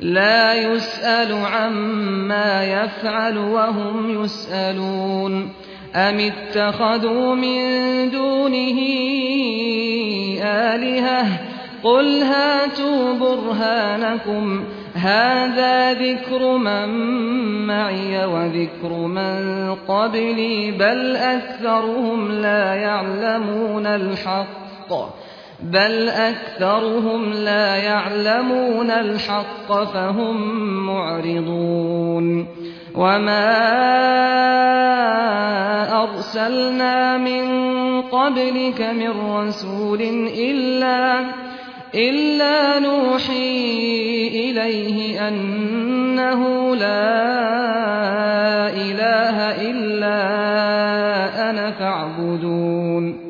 لا يسأل عما يفعل وهم يسألون. أم اتخذوا من دونه آلهة؟ قل هاتوا برهانكم. هذا ذكر من معي وذكر من قبلي بل أكثرهم لا يعلمون الحق. بل أكثرهم لا يعلمون الحق فهم معرضون وما أرسلنا من قبلك من رسول إلا إلا نوحي إليه أنه لا إله إلا أنا فاعبدون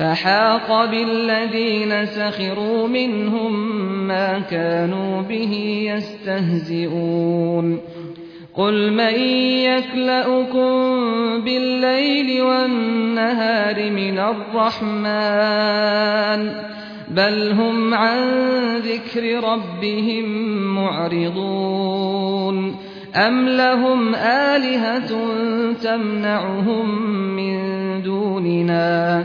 فحاق بالذين سخروا منهم ما كانوا به يستهزئون. قل من يكلؤكم بالليل والنهار من الرحمن بل هم عن ذكر ربهم معرضون. أم لهم آلهة تمنعهم من دوننا؟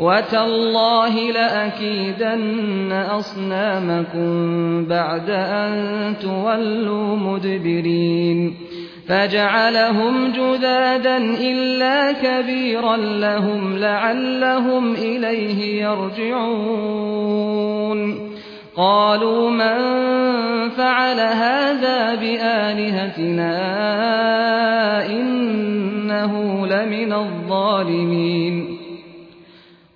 وتالله لأكيدن أصنامكم بعد أن تولوا مدبرين فجعلهم جدادا إلا كبيرا لهم لعلهم إليه يرجعون قالوا من فعل هذا بآلهتنا إنه لمن الظالمين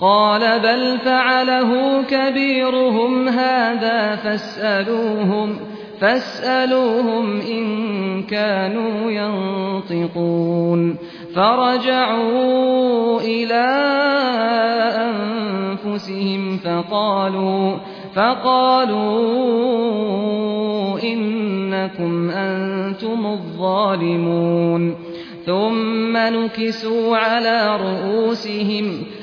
قال بل فعله كبيرهم هذا فاسألوهم فاسألوهم إن كانوا ينطقون. فرجعوا إلى أنفسهم فقالوا فقالوا إنكم أنتم الظالمون. ثم نكسوا على رؤوسهم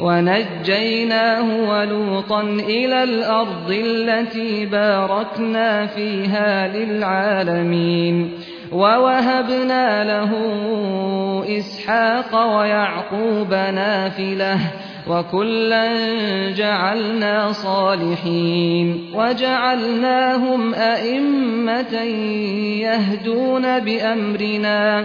ونجيناه ولوطا إلى الأرض التي باركنا فيها للعالمين ووهبنا له إسحاق ويعقوب نافلة وكلا جعلنا صالحين وجعلناهم أئمة يهدون بأمرنا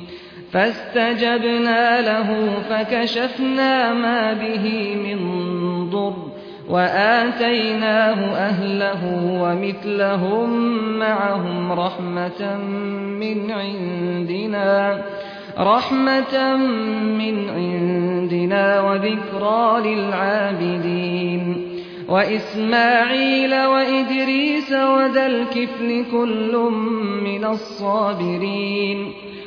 فاستجبنا له فكشفنا ما به من ضر وآتيناه أهله ومثلهم معهم رحمة من عندنا رحمة من عندنا وذكرى للعابدين. وإسماعيل وإدريس وذا الكفل كل من الصابرين.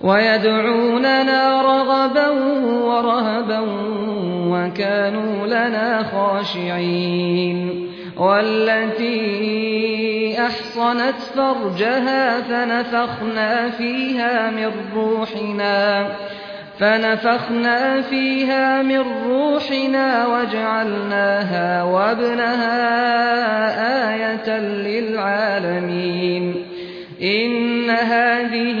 ويدعوننا رغبا ورهبا وكانوا لنا خاشعين والتي أحصنت فرجها فنفخنا فيها من روحنا فنفخنا فيها من روحنا وجعلناها وابنها آية للعالمين إن هذه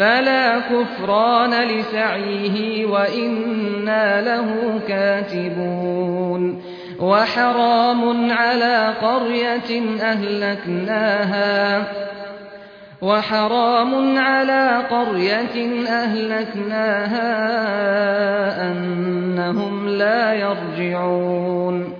فلا كفران لسعيه وإنا له كاتبون وحرام على قرية أهلكناها وحرام على قرية أهلكناها أنهم لا يرجعون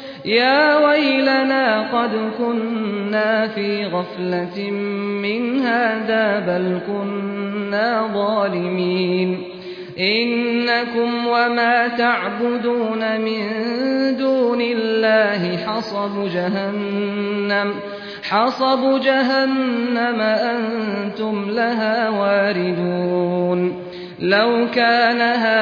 يا ويلنا قد كنا في غفلة من هذا بل كنا ظالمين. إنكم وما تعبدون من دون الله حصب جهنم حصب جهنم أنتم لها واردون. لو كان هؤلاء